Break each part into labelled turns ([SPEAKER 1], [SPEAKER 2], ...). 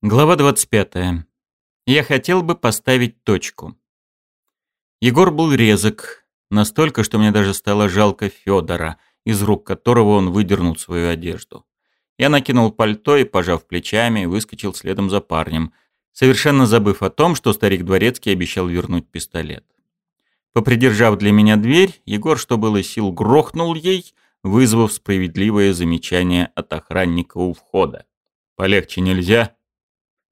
[SPEAKER 1] Глава 25. Я хотел бы поставить точку. Егор был резок, настолько, что мне даже стало жалко Федора, из рук которого он выдернул свою одежду. Я накинул пальто и, пожав плечами, выскочил следом за парнем, совершенно забыв о том, что старик Дворецкий обещал вернуть пистолет. Попридержав для меня дверь, Егор, что было сил, грохнул ей, вызвав справедливое замечание от охранника у входа. «Полегче нельзя?»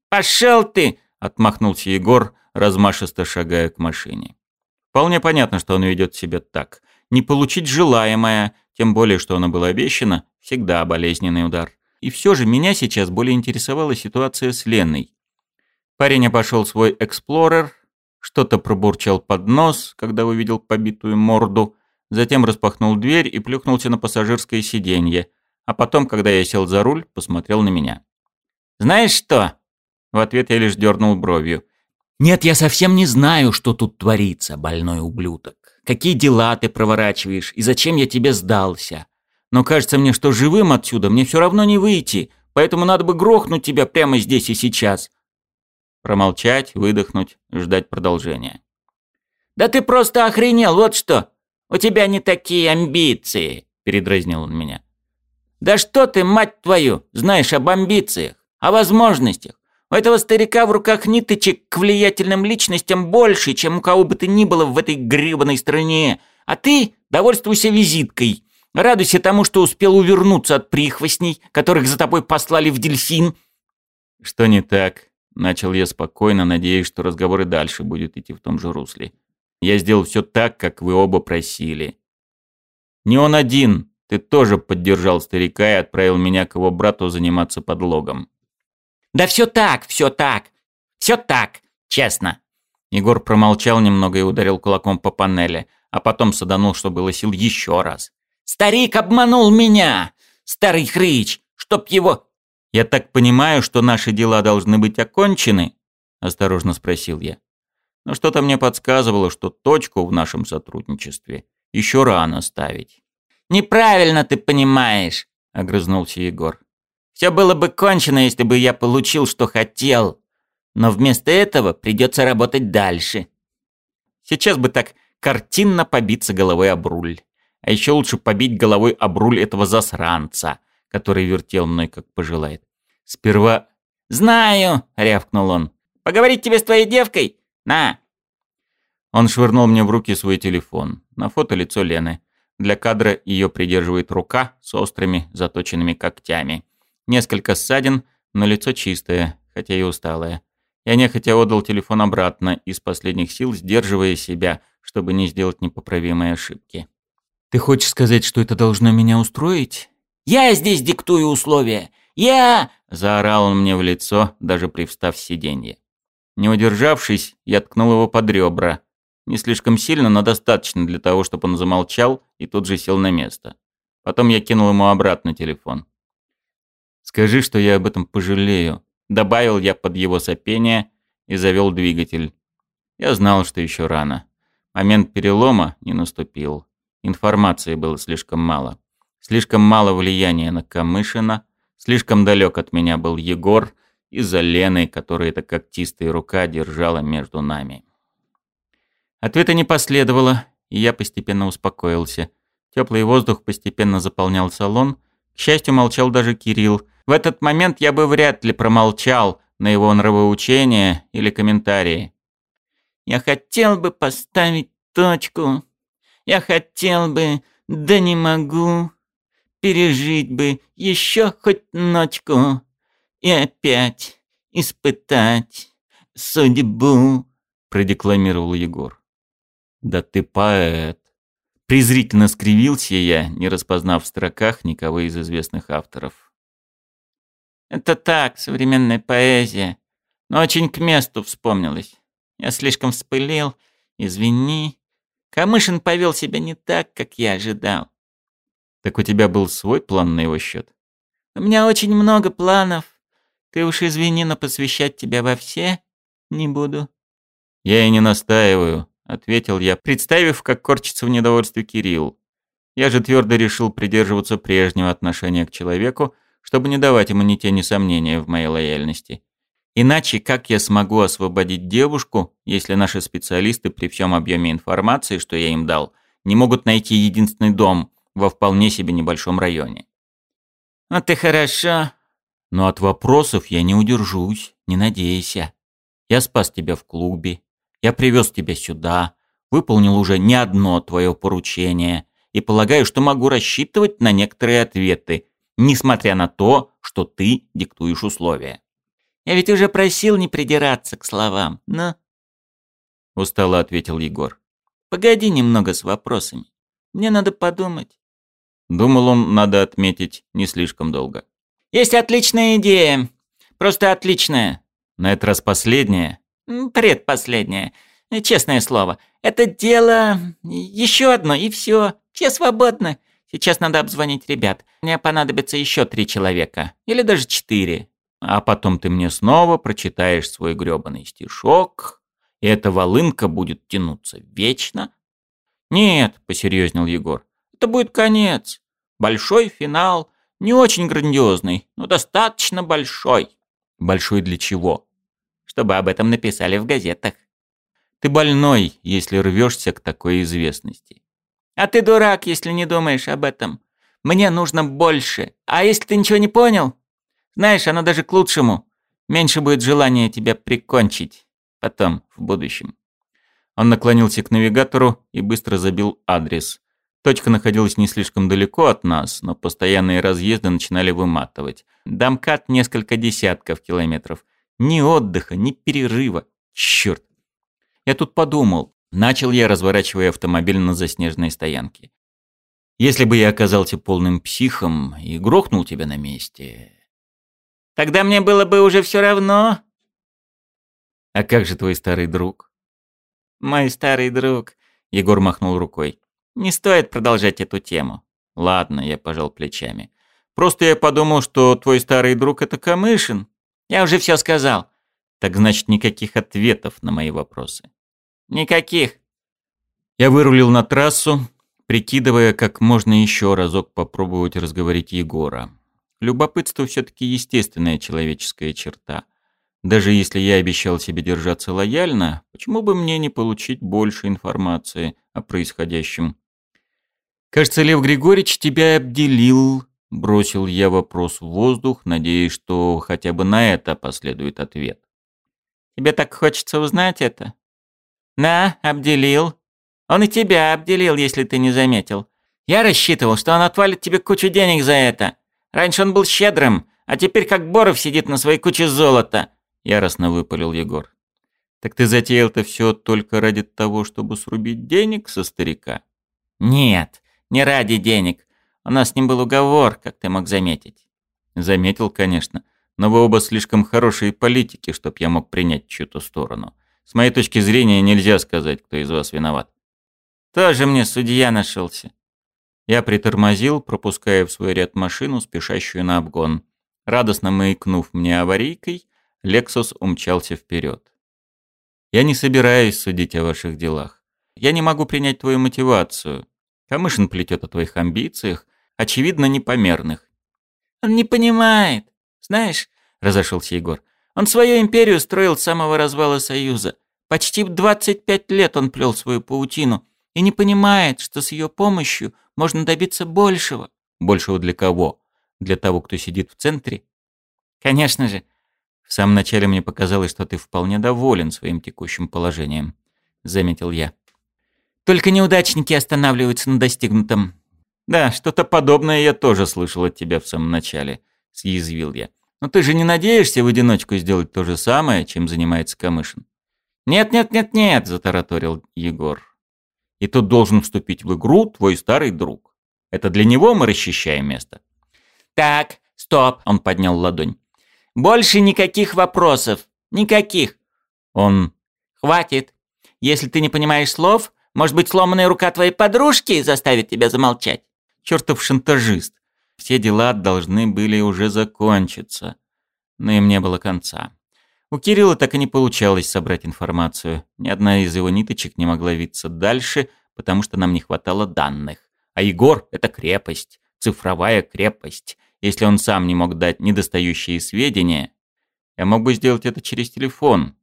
[SPEAKER 2] «Пошел ты!»
[SPEAKER 1] — отмахнулся Егор, размашисто шагая к машине. Вполне понятно, что он ведет себя так. Не получить желаемое, тем более, что оно было обещано, всегда болезненный удар. И все же меня сейчас более интересовала ситуация с Леной. Парень обошел свой эксплорер, что-то пробурчал под нос, когда увидел побитую морду, затем распахнул дверь и плюхнулся на пассажирское сиденье, а потом, когда я сел за руль, посмотрел на меня.
[SPEAKER 2] «Знаешь что?»
[SPEAKER 1] В ответ я лишь дернул бровью.
[SPEAKER 2] «Нет, я совсем не знаю, что тут творится, больной ублюдок. Какие дела ты проворачиваешь и зачем я тебе сдался? Но кажется мне, что живым отсюда мне все равно не выйти, поэтому надо бы грохнуть тебя прямо здесь и сейчас».
[SPEAKER 1] Промолчать, выдохнуть, ждать продолжения.
[SPEAKER 2] «Да ты просто охренел, вот что! У тебя не такие амбиции!» – передразнил он меня. «Да что ты, мать твою, знаешь об амбициях, о возможностях? У этого старика в руках ниточек к влиятельным личностям больше, чем у кого бы то ни было в этой гребаной стране. А ты довольствуйся визиткой. Радуйся тому, что успел увернуться от прихвостней, которых за тобой послали в дельфин.
[SPEAKER 1] Что не так? Начал я спокойно, надеясь, что разговор и дальше будет идти в том же русле. Я сделал все так, как вы оба просили. Не он один. Ты тоже поддержал старика и отправил меня к его брату заниматься подлогом.
[SPEAKER 2] Да все так, все так. Все так, честно.
[SPEAKER 1] Егор промолчал немного и ударил кулаком по панели, а потом саданул, что было сил, еще раз.
[SPEAKER 2] «Старик обманул меня! Старый хрыч! Чтоб его...»
[SPEAKER 1] «Я так понимаю, что наши дела должны быть окончены?» – осторожно спросил я. Но что-то мне подсказывало, что точку в нашем сотрудничестве еще рано ставить.
[SPEAKER 2] «Неправильно ты понимаешь», – огрызнулся Егор. Все было бы кончено, если бы я получил, что хотел. Но вместо этого придется работать дальше. Сейчас бы так картинно побиться головой об руль. А еще лучше побить головой об руль этого засранца, который вертел мной, как пожелает. Сперва... «Знаю!» — рявкнул он. «Поговорить тебе с твоей девкой? На!»
[SPEAKER 1] Он швырнул мне в руки свой телефон. На фото лицо Лены. Для кадра ее придерживает рука с острыми заточенными когтями. Несколько ссадин, но лицо чистое, хотя и усталое. Я нехотя отдал телефон обратно, из последних сил сдерживая себя, чтобы не сделать непоправимой ошибки.
[SPEAKER 2] «Ты хочешь сказать, что это должно меня устроить?» «Я здесь диктую условия! Я...» — заорал он мне в лицо, даже привстав с сиденья.
[SPEAKER 1] Не удержавшись, я ткнул его под ребра. Не слишком сильно, но достаточно для того, чтобы он замолчал и тут же сел на место. Потом я кинул ему обратно телефон. Скажи, что я об этом пожалею. Добавил я под его сопение и завел двигатель. Я знал, что еще рано. Момент перелома не наступил. Информации было слишком мало. Слишком мало влияния на Камышина. Слишком далек от меня был Егор из-за Лены, которая эта когтистая рука держала между нами. Ответа не последовало, и я постепенно успокоился. Теплый воздух постепенно заполнял салон. К счастью, молчал даже Кирилл, в этот момент я бы вряд ли промолчал на его нравоучение или комментарии.
[SPEAKER 2] «Я хотел бы поставить точку. Я хотел бы, да не могу. Пережить бы еще хоть ночку. И опять испытать судьбу», — продекламировал Егор.
[SPEAKER 1] «Да ты поэт!» Презрительно скривился я, не распознав в строках никого из известных авторов.
[SPEAKER 2] Это так, современная поэзия. Но очень к месту вспомнилось. Я слишком вспылил. Извини. Камышин повел себя не так, как я ожидал.
[SPEAKER 1] Так у тебя был свой план на его счет?
[SPEAKER 2] У меня очень много планов. Ты уж извини, но посвящать тебя во все не буду.
[SPEAKER 1] Я и не настаиваю, ответил я, представив, как корчится в недовольстве Кирилл. Я же твердо решил придерживаться прежнего отношения к человеку, чтобы не давать ему ни тени сомнения в моей лояльности. Иначе как я смогу освободить девушку, если наши специалисты при всем объеме информации, что я им дал, не могут найти единственный дом во вполне себе небольшом районе?
[SPEAKER 2] «Вот ты хорошо».
[SPEAKER 1] «Но от вопросов я не удержусь, не надейся. Я спас тебя в клубе, я привез тебя сюда, выполнил уже не одно твое поручение и полагаю, что могу рассчитывать на некоторые ответы, несмотря на то, что ты диктуешь условия.
[SPEAKER 2] Я ведь уже просил не придираться к словам, но...»
[SPEAKER 1] Устало ответил Егор.
[SPEAKER 2] «Погоди немного с вопросами. Мне надо подумать».
[SPEAKER 1] Думал он, надо отметить, не слишком долго.
[SPEAKER 2] «Есть отличная идея. Просто отличная».
[SPEAKER 1] На этот раз последняя?
[SPEAKER 2] Предпоследняя. Честное слово. Это дело... Еще одно, и все. Все свободны. Сейчас надо обзвонить ребят. Мне понадобится еще три человека. Или даже четыре.
[SPEAKER 1] А потом ты мне снова прочитаешь свой грёбаный стишок, и эта волынка будет тянуться вечно.
[SPEAKER 2] Нет, посерьезнел Егор. Это будет конец. Большой финал. Не очень грандиозный, но достаточно большой.
[SPEAKER 1] Большой для чего?
[SPEAKER 2] Чтобы об этом написали в газетах.
[SPEAKER 1] Ты больной, если рвешься к такой известности.
[SPEAKER 2] А ты дурак, если не думаешь об этом. Мне нужно больше. А если ты ничего не понял? Знаешь, оно даже к лучшему. Меньше будет желания тебя прикончить. Потом, в будущем.
[SPEAKER 1] Он наклонился к навигатору и быстро забил адрес. Точка находилась не слишком далеко от нас, но постоянные разъезды начинали выматывать. Домкат несколько десятков километров. Ни отдыха, ни перерыва. Чёрт. Я тут подумал, Начал я, разворачивая автомобиль на заснеженной стоянке. Если бы я оказался полным психом и грохнул тебя на месте...
[SPEAKER 2] Тогда мне было бы уже все равно.
[SPEAKER 1] А как же твой старый друг?
[SPEAKER 2] Мой старый друг... Егор махнул рукой. Не стоит продолжать эту тему.
[SPEAKER 1] Ладно, я пожал плечами. Просто я подумал, что твой старый друг это Камышин.
[SPEAKER 2] Я уже все сказал.
[SPEAKER 1] Так значит, никаких ответов на мои вопросы.
[SPEAKER 2] Никаких.
[SPEAKER 1] Я вырулил на трассу, прикидывая, как можно еще разок попробовать разговорить Егора. Любопытство все-таки естественная человеческая черта. Даже если я обещал себе держаться лояльно, почему бы мне не получить больше информации о происходящем? «Кажется, Лев Григорьевич тебя обделил», — бросил я вопрос в воздух, надеясь, что хотя бы на это последует ответ.
[SPEAKER 2] «Тебе так хочется узнать это?» «На, обделил. Он и тебя обделил, если ты не заметил. Я рассчитывал, что он отвалит тебе кучу денег за это. Раньше он был щедрым, а теперь как Боров сидит на своей куче золота», — яростно выпалил Егор.
[SPEAKER 1] «Так ты затеял-то все только ради того, чтобы срубить денег со старика?»
[SPEAKER 2] «Нет, не ради денег. У нас с ним был уговор, как ты мог заметить».
[SPEAKER 1] «Заметил, конечно. Но вы оба слишком хорошие политики, чтоб я мог принять чью-то сторону. С моей точки зрения, нельзя сказать, кто из вас виноват.
[SPEAKER 2] Тоже мне судья нашелся.
[SPEAKER 1] Я притормозил, пропуская в свой ряд машину, спешащую на обгон. Радостно маякнув мне аварийкой, Лексус умчался вперед. Я не собираюсь судить о ваших делах. Я не могу принять твою мотивацию. Камышин плетет о твоих амбициях, очевидно, непомерных.
[SPEAKER 2] Он не понимает. Знаешь, разошелся Егор. Он свою империю строил с самого развала Союза. Почти 25 лет он плел свою паутину и не понимает, что с ее помощью можно добиться большего.
[SPEAKER 1] Большего для кого? Для того, кто сидит в центре?
[SPEAKER 2] Конечно же.
[SPEAKER 1] В самом начале мне показалось, что ты вполне доволен своим текущим положением, заметил я.
[SPEAKER 2] Только неудачники останавливаются на достигнутом.
[SPEAKER 1] Да, что-то подобное я тоже слышал от тебя в самом начале, съязвил я. Но ты же не надеешься в одиночку сделать то же самое, чем занимается Камышин?
[SPEAKER 2] Нет-нет-нет-нет,
[SPEAKER 1] затараторил Егор. И тут должен вступить в игру твой старый друг. Это для него мы расчищаем место.
[SPEAKER 2] Так, стоп, он поднял ладонь. Больше никаких вопросов. Никаких.
[SPEAKER 1] Он...
[SPEAKER 2] Хватит. Если ты не понимаешь слов, может быть, сломанная рука твоей подружки заставит тебя замолчать?
[SPEAKER 1] Чертов шантажист. Все дела должны были уже закончиться. Но им не было конца. У Кирилла так и не получалось собрать информацию. Ни одна из его ниточек не могла виться дальше, потому что нам не хватало данных. А Егор — это крепость, цифровая крепость. Если он сам не мог дать недостающие сведения, Я мог бы сделать это через телефон.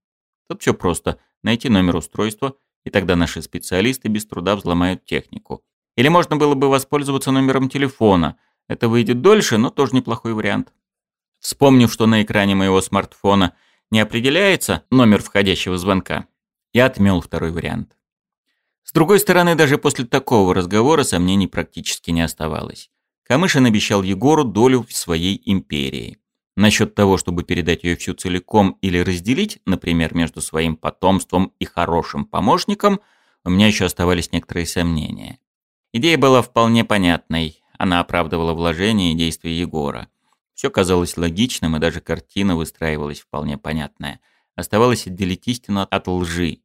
[SPEAKER 1] Тут все просто. Найти номер устройства, и тогда наши специалисты без труда взломают технику. Или можно было бы воспользоваться номером телефона. Это выйдет дольше, но тоже неплохой вариант. Вспомнив, что на экране моего смартфона не определяется номер входящего звонка, я отмел второй вариант. С другой стороны, даже после такого разговора сомнений практически не оставалось. Камышин обещал Егору долю в своей империи. Насчет того, чтобы передать ее всю целиком или разделить, например, между своим потомством и хорошим помощником, у меня еще оставались некоторые сомнения. Идея была вполне понятной, она оправдывала вложения и действия Егора. Все казалось логичным, и даже картина выстраивалась вполне понятная. Оставалось отделить истину от лжи.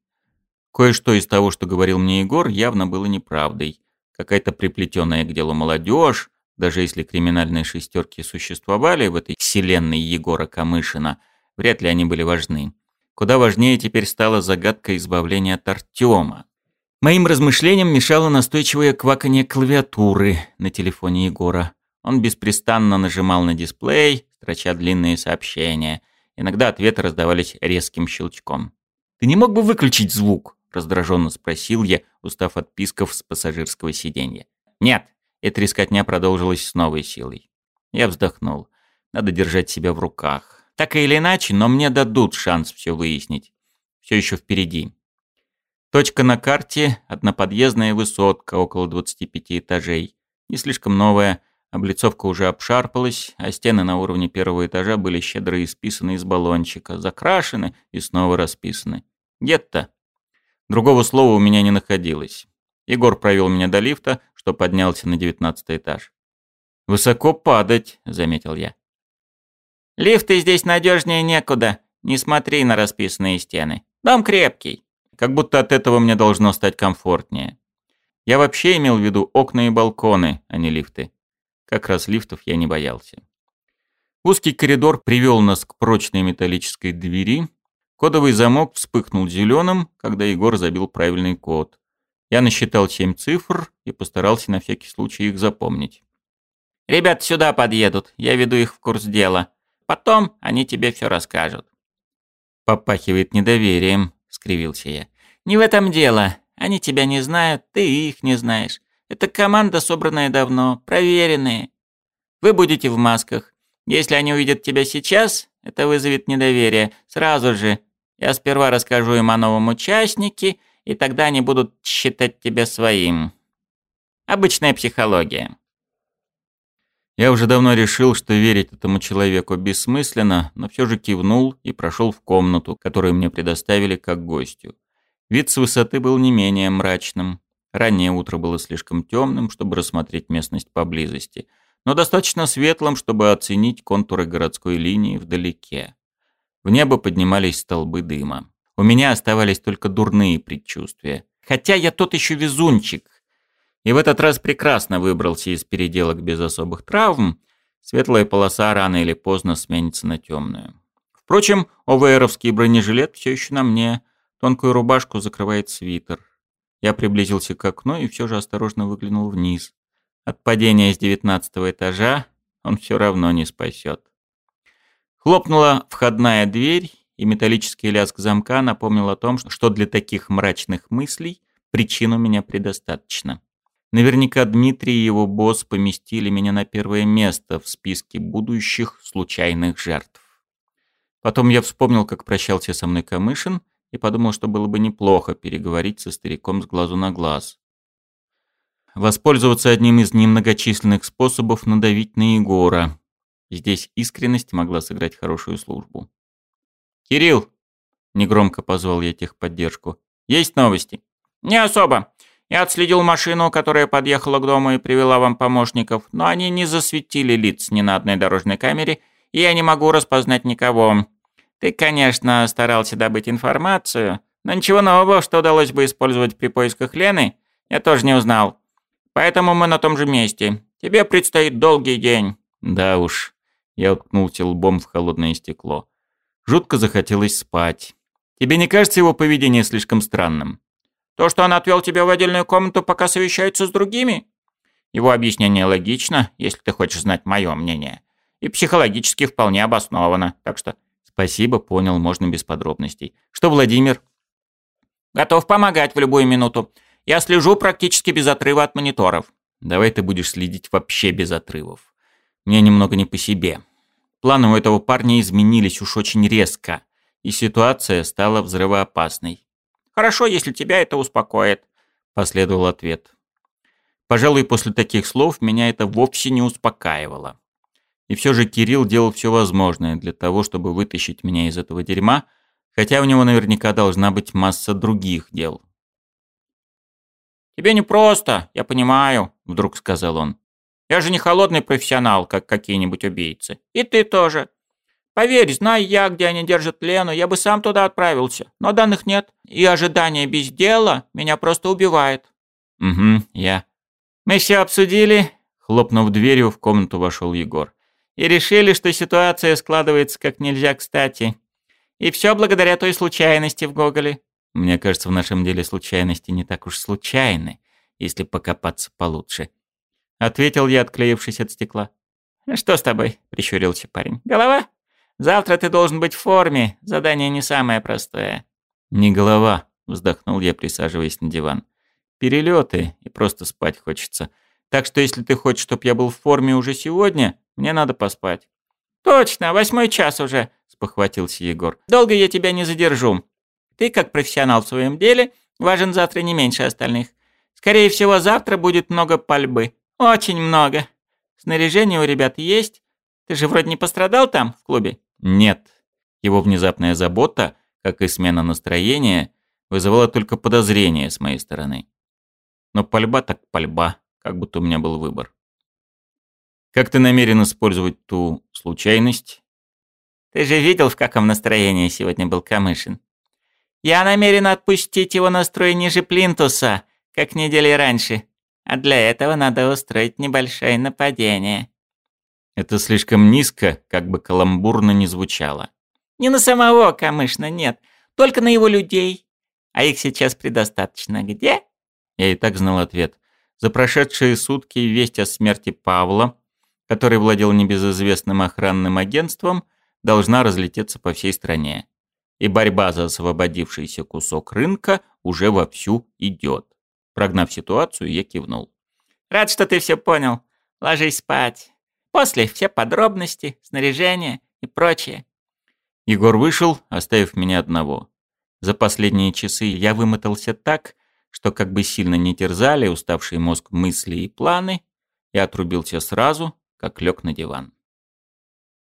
[SPEAKER 1] Кое-что из того, что говорил мне Егор, явно было неправдой. Какая-то приплетенная к делу молодежь, даже если криминальные шестерки существовали в этой вселенной Егора Камышина, вряд ли они были важны. Куда важнее теперь стала загадка избавления от Артема. Моим размышлениям мешало настойчивое кваканье клавиатуры на телефоне Егора. Он беспрестанно нажимал на дисплей, строча длинные сообщения. Иногда ответы раздавались резким щелчком. «Ты не мог бы выключить звук?» – раздраженно спросил я, устав от писков с пассажирского сиденья. «Нет», и трескотня продолжилась с новой силой. Я вздохнул. Надо держать себя в руках. Так или иначе, но мне дадут шанс все выяснить. Все еще впереди. Точка на карте – одноподъездная высотка, около 25 этажей. Не слишком новая, облицовка уже обшарпалась, а стены на уровне первого этажа были щедро исписаны из баллончика, закрашены и снова расписаны. Гетто. Другого слова у меня не находилось. Егор провел меня до лифта, что поднялся на девятнадцатый этаж. «Высоко падать», — заметил я.
[SPEAKER 2] «Лифты здесь надежнее некуда. Не смотри на расписанные стены. Дом крепкий».
[SPEAKER 1] Как будто от этого мне должно стать комфортнее. Я вообще имел в виду окна и балконы, а не лифты. Как раз лифтов я не боялся. Узкий коридор привел нас к прочной металлической двери. Кодовый замок вспыхнул зеленым, когда Егор забил правильный код. Я насчитал семь цифр и постарался на всякий случай их запомнить.
[SPEAKER 2] «Ребят сюда подъедут, я веду их в курс дела. Потом они тебе все расскажут».
[SPEAKER 1] «Попахивает недоверием», — скривился я.
[SPEAKER 2] «Не в этом дело. Они тебя не знают, ты их не знаешь. Это команда, собранная давно, проверенные. Вы будете в масках. Если они увидят тебя сейчас, это вызовет недоверие. Сразу же. Я сперва расскажу им о новом участнике, и тогда они будут считать тебя своим. Обычная психология.
[SPEAKER 1] Я уже давно решил, что верить этому человеку бессмысленно, но все же кивнул и прошел в комнату, которую мне предоставили как гостю. Вид с высоты был не менее мрачным. Раннее утро было слишком темным, чтобы рассмотреть местность поблизости, но достаточно светлым, чтобы оценить контуры городской линии вдалеке. В небо поднимались столбы дыма. У меня оставались только дурные предчувствия. Хотя я тот еще везунчик. И в этот раз прекрасно выбрался из переделок без особых травм. Светлая полоса рано или поздно сменится на темную. Впрочем, ОВРовский бронежилет все еще на мне. Тонкую рубашку закрывает свитер. Я приблизился к окну и все же осторожно выглянул вниз. От падения с девятнадцатого этажа он все равно не спасет. Хлопнула входная дверь, и металлический лязг замка напомнил о том, что для таких мрачных мыслей причин у меня предостаточно. Наверняка Дмитрий и его босс поместили меня на первое место в списке будущих случайных жертв. Потом я вспомнил, как прощался со мной Камышин, и подумал, что было бы неплохо переговорить со стариком с глазу на глаз. Воспользоваться одним из немногочисленных способов надавить на Егора. Здесь искренность могла сыграть хорошую службу. «Кирилл!» — негромко позвал я техподдержку. «Есть новости?»
[SPEAKER 2] «Не особо. Я отследил машину, которая подъехала к дому и привела вам помощников, но они не засветили лиц ни на одной дорожной камере, и я не могу распознать никого. Ты, конечно, старался добыть информацию, но ничего нового, что удалось бы использовать при поисках Лены, я тоже не узнал. Поэтому мы на том же месте. Тебе предстоит долгий день».
[SPEAKER 1] «Да уж». Я уткнулся лбом в холодное стекло. Жутко захотелось спать. Тебе не кажется его поведение слишком странным?
[SPEAKER 2] То, что он отвел тебя в отдельную комнату, пока совещается с другими? Его объяснение логично, если ты хочешь знать мое мнение. И психологически вполне обосновано. Так что
[SPEAKER 1] Спасибо, понял, можно без подробностей. Что, Владимир?
[SPEAKER 2] Готов помогать в любую минуту. Я слежу практически без отрыва от мониторов.
[SPEAKER 1] Давай ты будешь следить вообще без отрывов. Мне немного не по себе. Планы у этого парня изменились уж очень резко, и ситуация стала взрывоопасной.
[SPEAKER 2] «Хорошо, если тебя это успокоит», —
[SPEAKER 1] последовал ответ. Пожалуй, после таких слов меня это вовсе не успокаивало. И все же Кирилл делал все возможное для того, чтобы вытащить меня из этого дерьма, хотя у него наверняка должна быть масса других дел.
[SPEAKER 2] «Тебе непросто, я понимаю», — вдруг сказал он. «Я же не холодный профессионал, как какие-нибудь убийцы. И ты тоже. Поверь, зная я, где они держат Лену, я бы сам туда отправился. Но данных нет, и ожидание без дела меня просто убивает».
[SPEAKER 1] «Угу, я».
[SPEAKER 2] «Мы все обсудили», — хлопнув дверью, в комнату вошел Егор и решили, что ситуация складывается как нельзя кстати. И все благодаря той случайности в Гоголе.
[SPEAKER 1] Мне кажется, в нашем деле случайности не так уж случайны, если покопаться получше. Ответил я, отклеившись от стекла.
[SPEAKER 2] «Что с тобой?» – прищурился парень. «Голова? Завтра ты должен быть в форме. Задание не самое простое».
[SPEAKER 1] «Не голова», – вздохнул я, присаживаясь на диван. «Перелеты, и просто спать хочется. Так что если ты хочешь, чтобы я был в форме уже сегодня, мне надо поспать».
[SPEAKER 2] «Точно, восьмой час уже», — спохватился Егор. «Долго я тебя не задержу. Ты, как профессионал в своем деле, важен завтра не меньше остальных. Скорее всего, завтра будет много пальбы. Очень много. Снаряжение у ребят есть. Ты же вроде не пострадал там, в клубе?»
[SPEAKER 1] «Нет». Его внезапная забота, как и смена настроения, вызывала только подозрение с моей стороны. Но пальба так пальба, как будто у меня был выбор. Как ты намерен использовать ту случайность?
[SPEAKER 2] Ты же видел, в каком настроении сегодня был Камышин. Я намерен отпустить его настрой ниже плинтуса, как недели раньше. А для этого надо устроить небольшое нападение.
[SPEAKER 1] Это слишком низко, как бы каламбурно не звучало.
[SPEAKER 2] Не на самого Камышина, нет. Только на его людей. А их сейчас предостаточно. Где?
[SPEAKER 1] Я и так знал ответ. За прошедшие сутки весть о смерти Павла который владел небезызвестным охранным агентством, должна разлететься по всей стране. И борьба за освободившийся кусок рынка уже вовсю идет. Прогнав ситуацию, я кивнул.
[SPEAKER 2] «Рад, что ты все понял. Ложись спать. После все подробности, снаряжение и прочее».
[SPEAKER 1] Егор вышел, оставив меня одного. За последние часы я вымотался так, что как бы сильно не терзали уставший мозг мысли и планы, я отрубился сразу, как лег на диван.